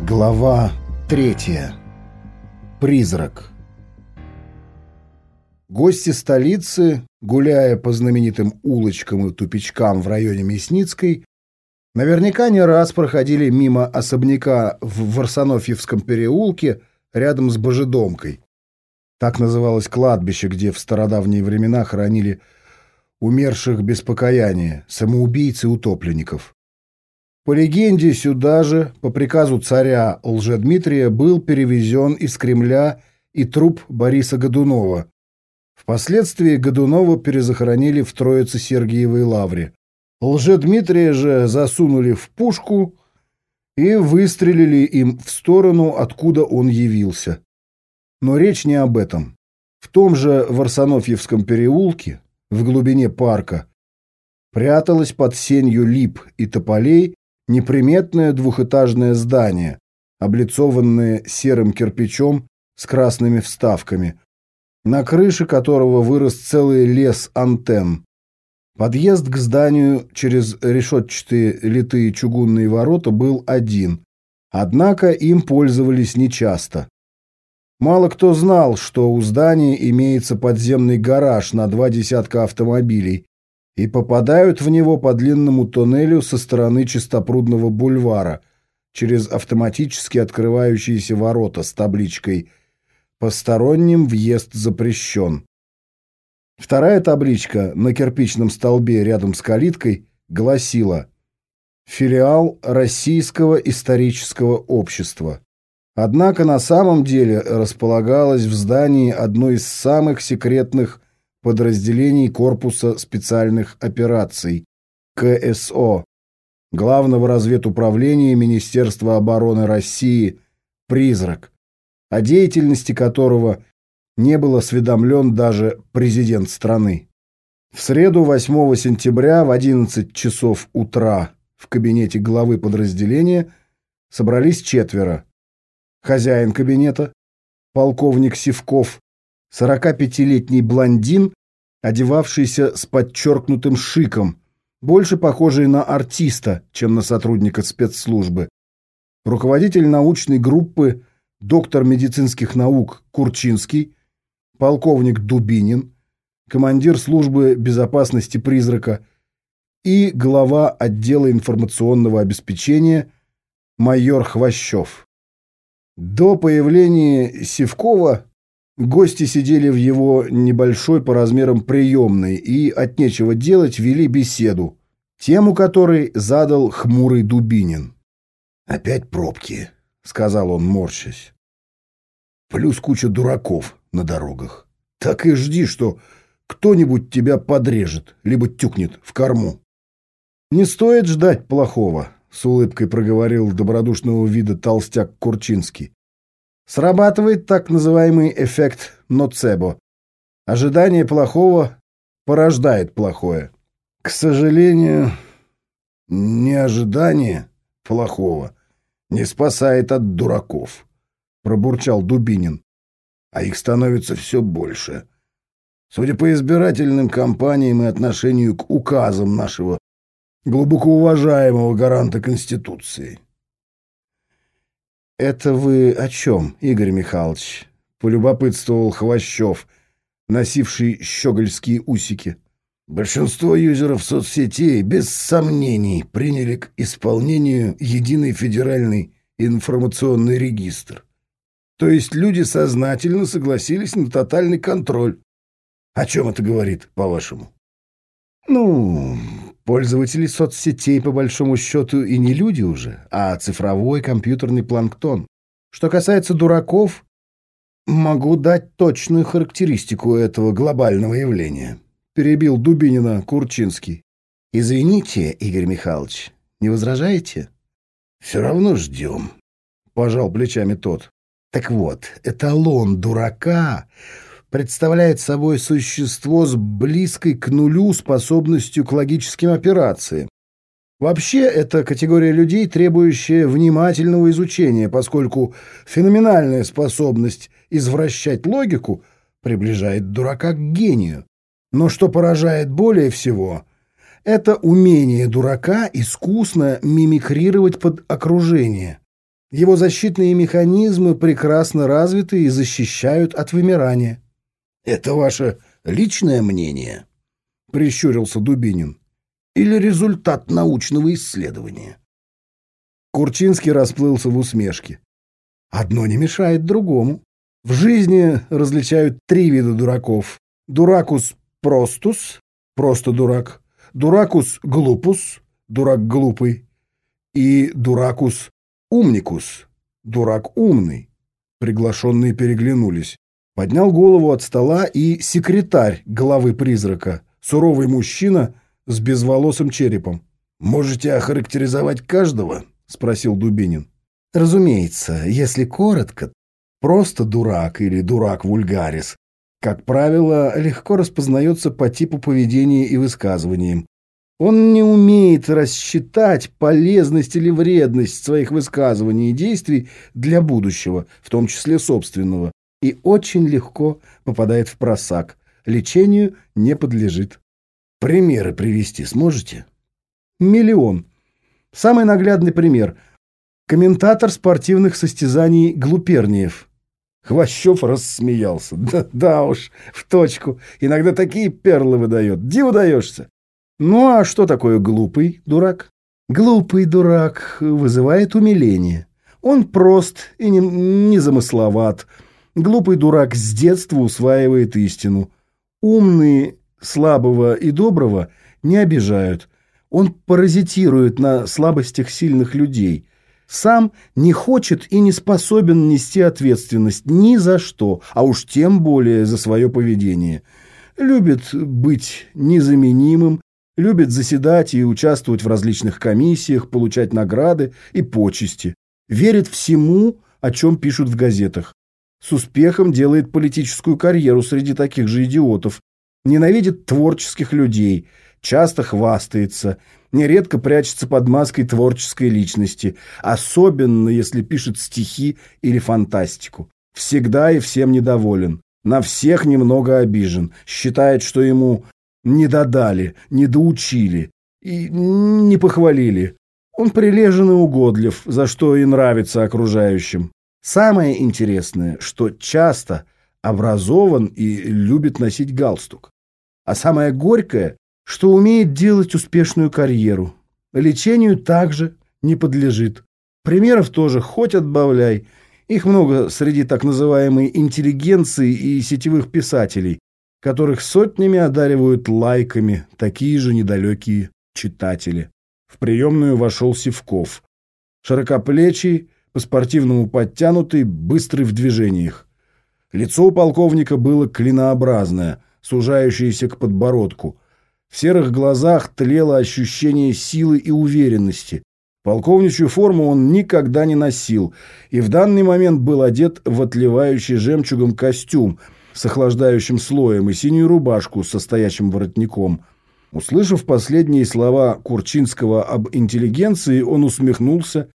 Глава третья. Призрак. Гости столицы, гуляя по знаменитым улочкам и тупичкам в районе Мясницкой, наверняка не раз проходили мимо особняка в Варсонофьевском переулке рядом с Божедомкой. Так называлось кладбище, где в стародавние времена хоронили умерших без покаяния, самоубийц и утопленников. По легенде, сюда же, по приказу царя Лжедмитрия, был перевезен из Кремля и труп Бориса Годунова. Впоследствии Годунова перезахоронили в Троице-Сергиевой лавре. Лжедмитрия же засунули в пушку и выстрелили им в сторону, откуда он явился. Но речь не об этом. В том же Варсонофьевском переулке, в глубине парка, пряталось под сенью лип и тополей неприметное двухэтажное здание, облицованное серым кирпичом с красными вставками, на крыше которого вырос целый лес антенн. Подъезд к зданию через решетчатые литые чугунные ворота был один, однако им пользовались нечасто. Мало кто знал, что у здания имеется подземный гараж на два десятка автомобилей, и попадают в него по длинному тоннелю со стороны Чистопрудного бульвара через автоматически открывающиеся ворота с табличкой «Посторонним въезд запрещен». Вторая табличка на кирпичном столбе рядом с калиткой гласила «Филиал Российского исторического общества». Однако на самом деле располагалась в здании одной из самых секретных подразделений Корпуса специальных операций КСО, Главного разведуправления Министерства обороны России «Призрак», о деятельности которого не был осведомлен даже президент страны. В среду 8 сентября в 11 часов утра в кабинете главы подразделения собрались четверо. Хозяин кабинета, полковник Сивков, 45-летний блондин, одевавшийся с подчеркнутым шиком, больше похожий на артиста, чем на сотрудника спецслужбы. Руководитель научной группы, доктор медицинских наук Курчинский, полковник Дубинин, командир службы безопасности «Призрака» и глава отдела информационного обеспечения майор Хвощев. До появления Севкова Гости сидели в его небольшой по размерам приемной и от нечего делать вели беседу, тему которой задал хмурый Дубинин. «Опять пробки», — сказал он, морщась. «Плюс куча дураков на дорогах. Так и жди, что кто-нибудь тебя подрежет, либо тюкнет в корму». «Не стоит ждать плохого», — с улыбкой проговорил добродушного вида толстяк Курчинский. Срабатывает так называемый эффект ноцебо. Ожидание плохого порождает плохое. К сожалению, не ожидание плохого не спасает от дураков, пробурчал Дубинин. А их становится все больше. Судя по избирательным кампаниям и отношению к указам нашего глубоко уважаемого гаранта Конституции. «Это вы о чем, Игорь Михайлович?» — полюбопытствовал Хвощев, носивший щегольские усики. Большинство юзеров соцсетей без сомнений приняли к исполнению единый федеральный информационный регистр. То есть люди сознательно согласились на тотальный контроль. О чем это говорит, по-вашему? Ну, Пользователи соцсетей, по большому счету, и не люди уже, а цифровой компьютерный планктон. Что касается дураков, могу дать точную характеристику этого глобального явления. Перебил Дубинина Курчинский. Извините, Игорь Михайлович, не возражаете? Все равно ждем, пожал плечами тот. Так вот, эталон дурака представляет собой существо с близкой к нулю способностью к логическим операциям. Вообще, это категория людей, требующая внимательного изучения, поскольку феноменальная способность извращать логику приближает дурака к гению. Но что поражает более всего, это умение дурака искусно мимикрировать под окружение. Его защитные механизмы прекрасно развиты и защищают от вымирания. Это ваше личное мнение? Прищурился Дубинин. Или результат научного исследования? Курчинский расплылся в усмешке. Одно не мешает другому. В жизни различают три вида дураков. Дуракус простус, просто дурак. Дуракус глупус, дурак глупый. И дуракус умникус, дурак умный. Приглашенные переглянулись. Поднял голову от стола и секретарь главы призрака, суровый мужчина с безволосым черепом. «Можете охарактеризовать каждого?» — спросил Дубинин. «Разумеется, если коротко, просто дурак или дурак вульгарис, как правило, легко распознается по типу поведения и высказываниям. Он не умеет рассчитать полезность или вредность своих высказываний и действий для будущего, в том числе собственного, и очень легко попадает в просак. Лечению не подлежит. Примеры привести сможете? Миллион. Самый наглядный пример. Комментатор спортивных состязаний Глуперниев. Хвощев рассмеялся. Да, да уж, в точку. Иногда такие перлы выдает. Диву даешься. Ну а что такое глупый дурак? Глупый дурак вызывает умиление. Он прост и не, не замысловат. Глупый дурак с детства усваивает истину. Умные, слабого и доброго не обижают. Он паразитирует на слабостях сильных людей. Сам не хочет и не способен нести ответственность ни за что, а уж тем более за свое поведение. Любит быть незаменимым, любит заседать и участвовать в различных комиссиях, получать награды и почести. Верит всему, о чем пишут в газетах с успехом делает политическую карьеру среди таких же идиотов, ненавидит творческих людей, часто хвастается, нередко прячется под маской творческой личности, особенно если пишет стихи или фантастику. Всегда и всем недоволен, на всех немного обижен, считает, что ему не додали, не доучили и не похвалили. Он прилежен и угодлив, за что и нравится окружающим. Самое интересное, что часто образован и любит носить галстук. А самое горькое, что умеет делать успешную карьеру. Лечению также не подлежит. Примеров тоже хоть отбавляй. Их много среди так называемой интеллигенции и сетевых писателей, которых сотнями одаривают лайками такие же недалекие читатели. В приемную вошел Сивков. Широкоплечий, по-спортивному подтянутый, быстрый в движениях. Лицо у полковника было клинообразное, сужающееся к подбородку. В серых глазах тлело ощущение силы и уверенности. Полковничью форму он никогда не носил и в данный момент был одет в отливающий жемчугом костюм с охлаждающим слоем и синюю рубашку с состоящим воротником. Услышав последние слова Курчинского об интеллигенции, он усмехнулся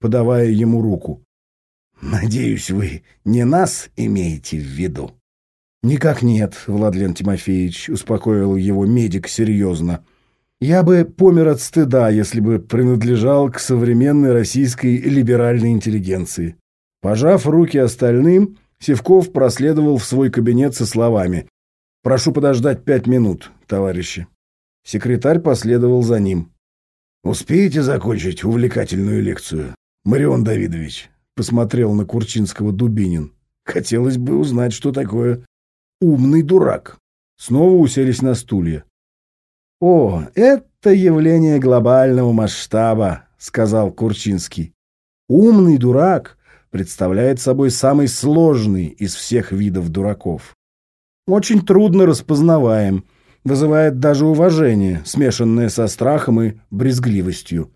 подавая ему руку. «Надеюсь, вы не нас имеете в виду?» «Никак нет, Владлен Тимофеевич», — успокоил его медик серьезно. «Я бы помер от стыда, если бы принадлежал к современной российской либеральной интеллигенции». Пожав руки остальным, Севков проследовал в свой кабинет со словами «Прошу подождать пять минут, товарищи». Секретарь последовал за ним. «Успеете закончить увлекательную лекцию?» Марион Давидович посмотрел на Курчинского Дубинин. Хотелось бы узнать, что такое умный дурак. Снова уселись на стулья. О, это явление глобального масштаба, сказал Курчинский. Умный дурак представляет собой самый сложный из всех видов дураков. Очень трудно распознаваем, вызывает даже уважение, смешанное со страхом и брезгливостью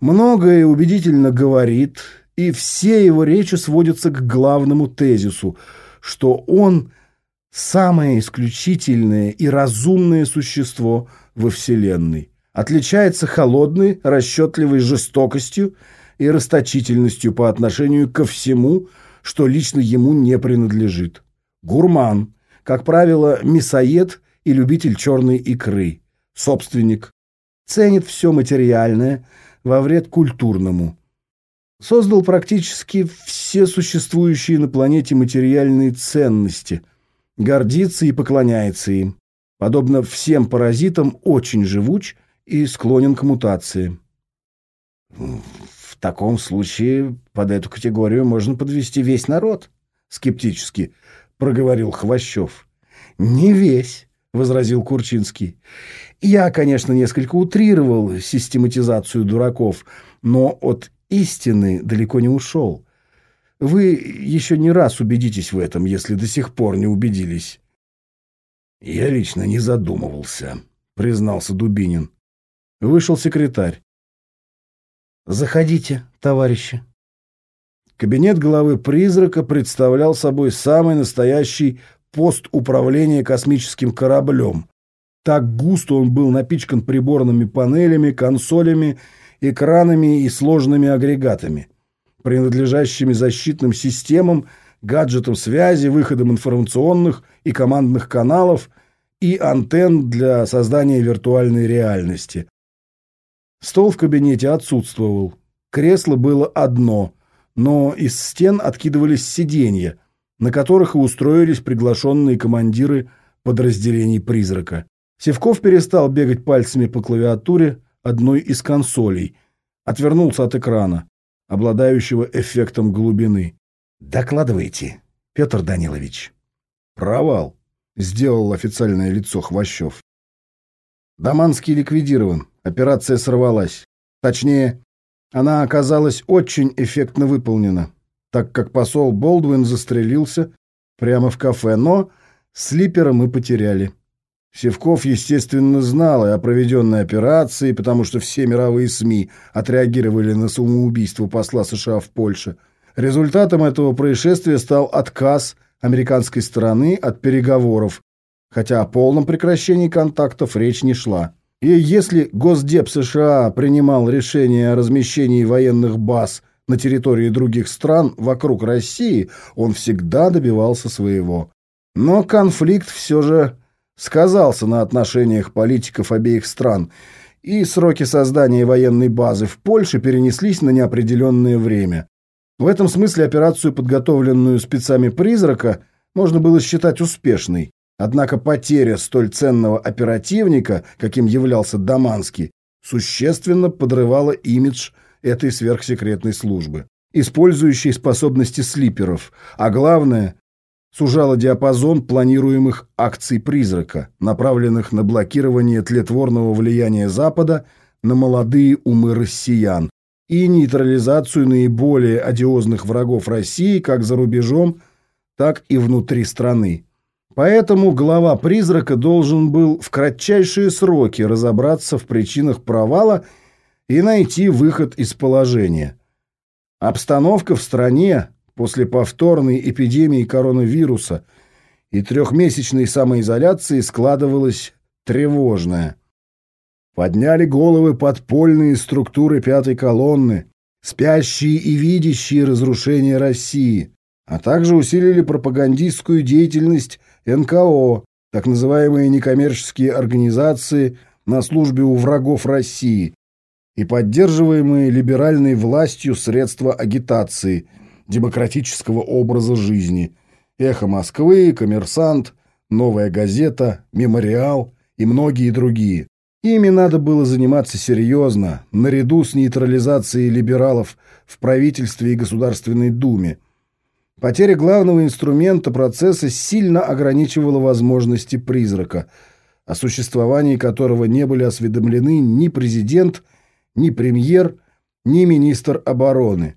многое убедительно говорит, и все его речи сводятся к главному тезису, что он самое исключительное и разумное существо во Вселенной, отличается холодной, расчетливой жестокостью и расточительностью по отношению ко всему, что лично ему не принадлежит. Гурман, как правило, мясоед и любитель черной икры, собственник, ценит все материальное – во вред культурному. создал практически все существующие на планете материальные ценности, гордится и поклоняется им. Подобно всем паразитам, очень живуч и склонен к мутации. В таком случае под эту категорию можно подвести весь народ, скептически проговорил Хвощев. Не весь, возразил Курчинский. Я, конечно, несколько утрировал систематизацию дураков, но от истины далеко не ушел. Вы еще не раз убедитесь в этом, если до сих пор не убедились. Я лично не задумывался, признался Дубинин. Вышел секретарь. Заходите, товарищи. Кабинет главы призрака представлял собой самый настоящий пост управления космическим кораблем. Так густо он был напичкан приборными панелями, консолями экранами и сложными агрегатами, принадлежащими защитным системам, гаджетам связи, выходом информационных и командных каналов и антенн для создания виртуальной реальности. Стол в кабинете отсутствовал. Кресло было одно, но из стен откидывались сиденья, на которых и устроились приглашенные командиры подразделений «Призрака». Севков перестал бегать пальцами по клавиатуре, одной из консолей, отвернулся от экрана, обладающего эффектом глубины. «Докладывайте, Петр Данилович». «Провал», — сделал официальное лицо Хвощев. Даманский ликвидирован, операция сорвалась. Точнее, она оказалась очень эффектно выполнена, так как посол Болдуин застрелился прямо в кафе, но слипера мы потеряли. Севков, естественно, знал и о проведенной операции, потому что все мировые СМИ отреагировали на самоубийство посла США в Польше. Результатом этого происшествия стал отказ американской стороны от переговоров, хотя о полном прекращении контактов речь не шла. И если Госдеп США принимал решение о размещении военных баз на территории других стран вокруг России, он всегда добивался своего. Но конфликт все же сказался на отношениях политиков обеих стран, и сроки создания военной базы в Польше перенеслись на неопределенное время. В этом смысле операцию, подготовленную спецами «Призрака», можно было считать успешной. Однако потеря столь ценного оперативника, каким являлся Даманский, существенно подрывала имидж этой сверхсекретной службы, использующей способности слиперов, а главное, сужала диапазон планируемых акций «Призрака», направленных на блокирование тлетворного влияния Запада на молодые умы россиян и нейтрализацию наиболее одиозных врагов России как за рубежом, так и внутри страны. Поэтому глава «Призрака» должен был в кратчайшие сроки разобраться в причинах провала и найти выход из положения. Обстановка в стране после повторной эпидемии коронавируса и трехмесячной самоизоляции складывалась тревожная. Подняли головы подпольные структуры пятой колонны, спящие и видящие разрушение России, а также усилили пропагандистскую деятельность НКО, так называемые некоммерческие организации на службе у врагов России и поддерживаемые либеральной властью средства агитации – демократического образа жизни. «Эхо Москвы», «Коммерсант», «Новая газета», «Мемориал» и многие другие. Ими надо было заниматься серьезно, наряду с нейтрализацией либералов в правительстве и Государственной Думе. Потеря главного инструмента процесса сильно ограничивала возможности призрака, о существовании которого не были осведомлены ни президент, ни премьер, ни министр обороны.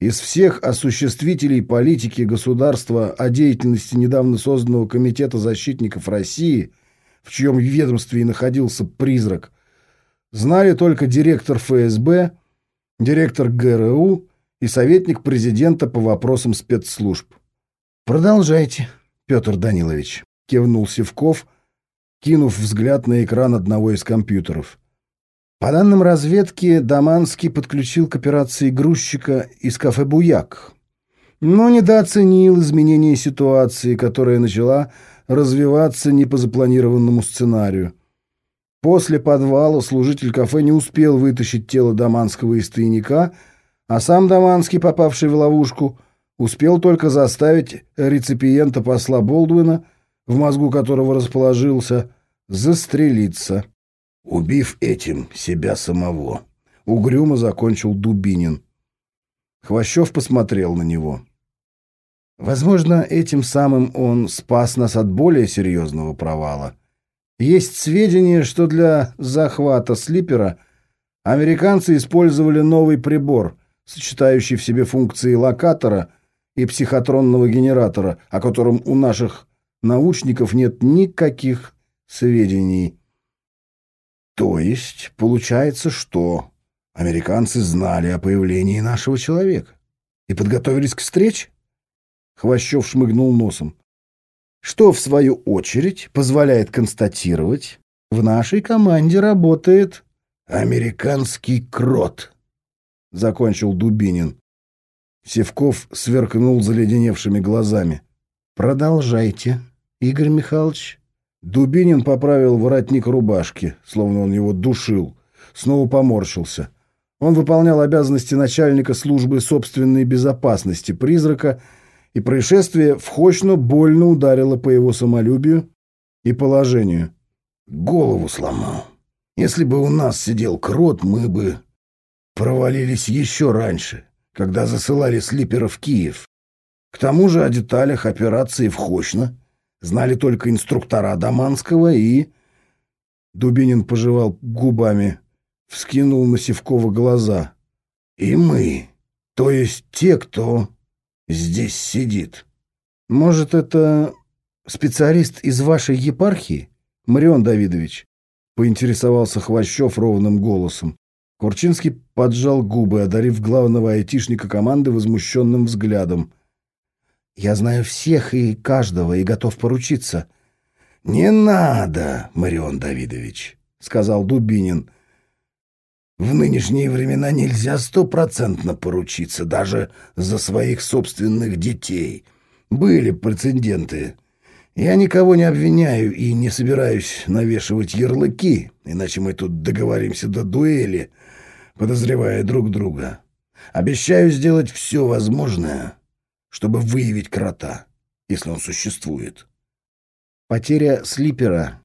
Из всех осуществителей политики государства о деятельности недавно созданного Комитета защитников России, в чьем ведомстве и находился призрак, знали только директор ФСБ, директор ГРУ и советник президента по вопросам спецслужб. «Продолжайте, Петр Данилович», — кивнул Севков, кинув взгляд на экран одного из компьютеров. По данным разведки, Даманский подключил к операции грузчика из кафе «Буяк», но недооценил изменение ситуации, которая начала развиваться не по запланированному сценарию. После подвала служитель кафе не успел вытащить тело Даманского из тайника, а сам Даманский, попавший в ловушку, успел только заставить реципиента посла Болдуина, в мозгу которого расположился, застрелиться. Убив этим себя самого. Угрюмо закончил Дубинин. Хвощев посмотрел на него. Возможно, этим самым он спас нас от более серьезного провала. Есть сведения, что для захвата слипера американцы использовали новый прибор, сочетающий в себе функции локатора и психотронного генератора, о котором у наших научников нет никаких сведений. То есть, получается, что американцы знали о появлении нашего человека и подготовились к встрече? Хвощев шмыгнул носом. Что, в свою очередь, позволяет констатировать, в нашей команде работает американский крот, закончил Дубинин. Севков сверкнул заледеневшими глазами. Продолжайте, Игорь Михайлович. Дубинин поправил воротник рубашки, словно он его душил. Снова поморщился. Он выполнял обязанности начальника службы собственной безопасности призрака, и происшествие вхочно больно ударило по его самолюбию и положению. Голову сломал. Если бы у нас сидел крот, мы бы провалились еще раньше, когда засылали слипера в Киев. К тому же о деталях операции в Хощно знали только инструктора Даманского и... Дубинин пожевал губами, вскинул на Севкова глаза. И мы, то есть те, кто здесь сидит. Может, это специалист из вашей епархии, Марион Давидович? Поинтересовался Хвощев ровным голосом. Курчинский поджал губы, одарив главного айтишника команды возмущенным взглядом — я знаю всех и каждого и готов поручиться. — Не надо, Марион Давидович, — сказал Дубинин. — В нынешние времена нельзя стопроцентно поручиться даже за своих собственных детей. Были прецеденты. Я никого не обвиняю и не собираюсь навешивать ярлыки, иначе мы тут договоримся до дуэли, подозревая друг друга. Обещаю сделать все возможное чтобы выявить крота, если он существует. Потеря слипера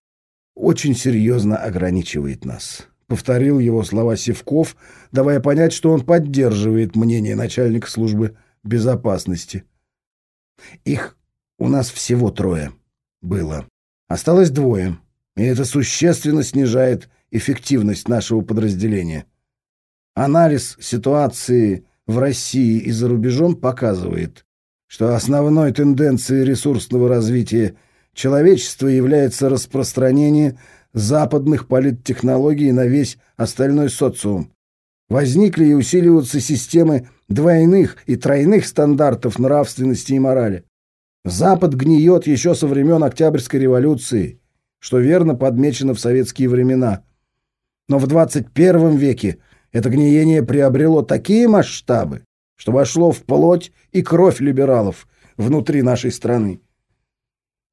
очень серьезно ограничивает нас. Повторил его слова Севков, давая понять, что он поддерживает мнение начальника службы безопасности. Их у нас всего трое было. Осталось двое, и это существенно снижает эффективность нашего подразделения. Анализ ситуации в России и за рубежом показывает, что основной тенденцией ресурсного развития человечества является распространение западных политтехнологий на весь остальной социум. Возникли и усиливаются системы двойных и тройных стандартов нравственности и морали. Запад гниет еще со времен Октябрьской революции, что верно подмечено в советские времена. Но в 21 веке это гниение приобрело такие масштабы, что вошло в плоть и кровь либералов внутри нашей страны.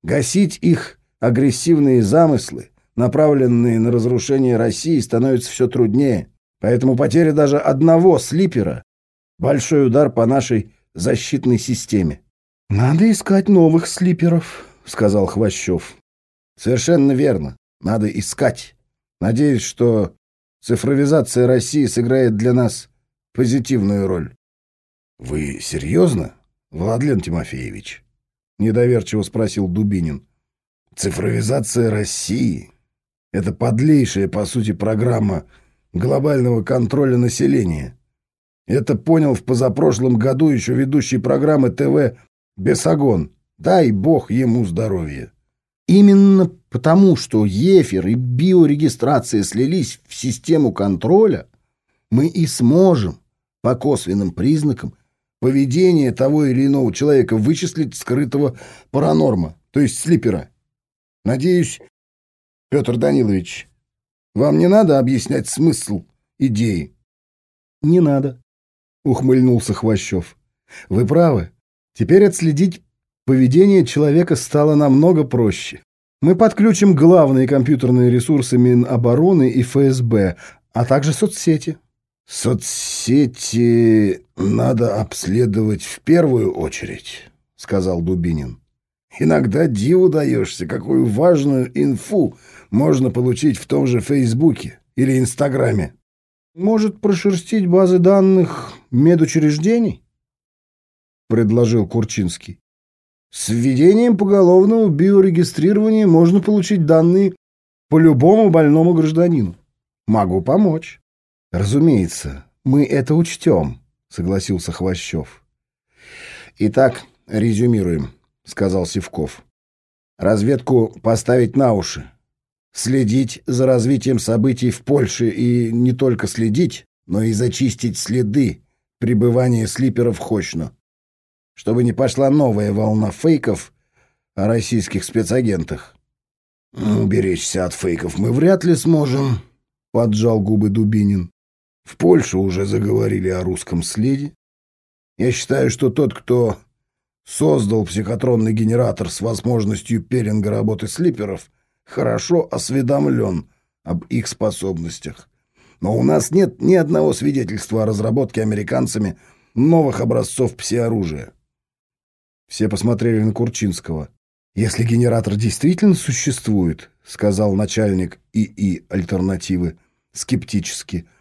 Гасить их агрессивные замыслы, направленные на разрушение России, становится все труднее. Поэтому потеря даже одного слипера – большой удар по нашей защитной системе. «Надо искать новых слиперов», — сказал Хвощев. «Совершенно верно. Надо искать. Надеюсь, что цифровизация России сыграет для нас позитивную роль». «Вы серьезно, Владлен Тимофеевич?» — недоверчиво спросил Дубинин. «Цифровизация России — это подлейшая, по сути, программа глобального контроля населения. Это понял в позапрошлом году еще ведущий программы ТВ Бесогон. Дай бог ему здоровья». Именно потому, что ефер и биорегистрация слились в систему контроля, мы и сможем по косвенным признакам поведение того или иного человека вычислить скрытого паранорма, то есть слипера. Надеюсь, Петр Данилович, вам не надо объяснять смысл идеи? Не надо, ухмыльнулся Хвощев. Вы правы. Теперь отследить поведение человека стало намного проще. Мы подключим главные компьютерные ресурсы Минобороны и ФСБ, а также соцсети. «Соцсети надо обследовать в первую очередь», — сказал Дубинин. «Иногда диву даешься, какую важную инфу можно получить в том же Фейсбуке или Инстаграме». «Может, прошерстить базы данных медучреждений?» — предложил Курчинский. «С введением поголовного биорегистрирования можно получить данные по любому больному гражданину. Могу помочь». «Разумеется, мы это учтем», — согласился Хвощев. «Итак, резюмируем», — сказал Сивков. «Разведку поставить на уши. Следить за развитием событий в Польше и не только следить, но и зачистить следы пребывания слиперов Хочно. Чтобы не пошла новая волна фейков о российских спецагентах». «Уберечься от фейков мы вряд ли сможем», — поджал губы Дубинин. В Польше уже заговорили о русском следе. Я считаю, что тот, кто создал психотронный генератор с возможностью пелинга работы слиперов, хорошо осведомлен об их способностях. Но у нас нет ни одного свидетельства о разработке американцами новых образцов псиоружия. Все посмотрели на Курчинского. «Если генератор действительно существует», — сказал начальник ИИ «Альтернативы» скептически, —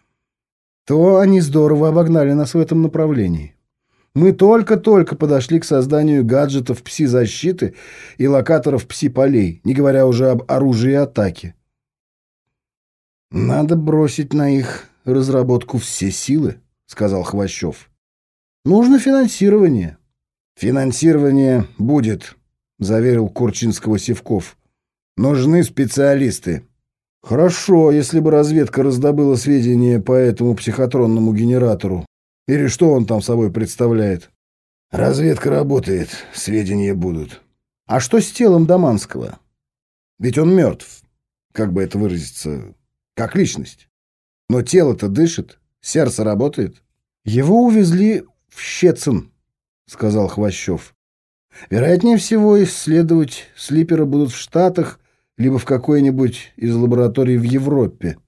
то они здорово обогнали нас в этом направлении. Мы только-только подошли к созданию гаджетов пси-защиты и локаторов пси-полей, не говоря уже об оружии атаки. «Надо бросить на их разработку все силы», — сказал Хвощев. «Нужно финансирование». «Финансирование будет», — заверил Курчинского Севков. «Нужны специалисты». Хорошо, если бы разведка раздобыла сведения по этому психотронному генератору. Или что он там собой представляет? Разведка работает, сведения будут. А что с телом Даманского? Ведь он мертв, как бы это выразиться, как личность. Но тело-то дышит, сердце работает. Его увезли в Щецин, сказал Хвощев. Вероятнее всего, исследовать слипера будут в Штатах либо в какой-нибудь из лабораторий в Европе.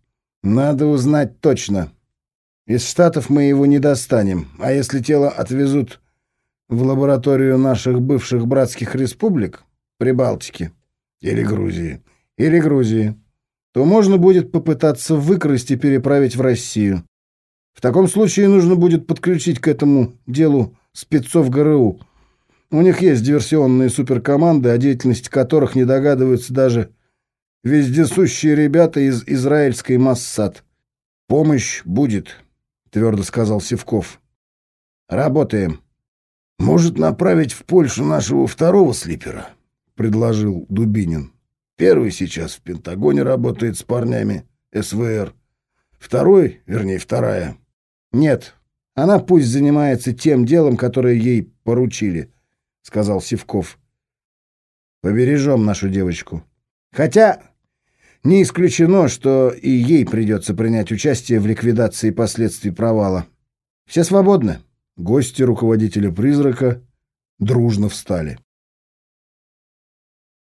Надо узнать точно. Из Штатов мы его не достанем, а если тело отвезут в лабораторию наших бывших братских республик, Прибалтики или Грузии, или Грузии, то можно будет попытаться выкрасть и переправить в Россию. В таком случае нужно будет подключить к этому делу спецов ГРУ. У них есть диверсионные суперкоманды, о деятельности которых не догадываются даже вездесущие ребята из израильской Массад. Помощь будет, твердо сказал Севков. Работаем. Может направить в Польшу нашего второго слипера, предложил Дубинин. Первый сейчас в Пентагоне работает с парнями СВР. Второй, вернее, вторая. Нет, она пусть занимается тем делом, которое ей поручили, сказал Севков. Побережем нашу девочку. Хотя не исключено, что и ей придется принять участие в ликвидации последствий провала. Все свободны. Гости руководителя призрака дружно встали.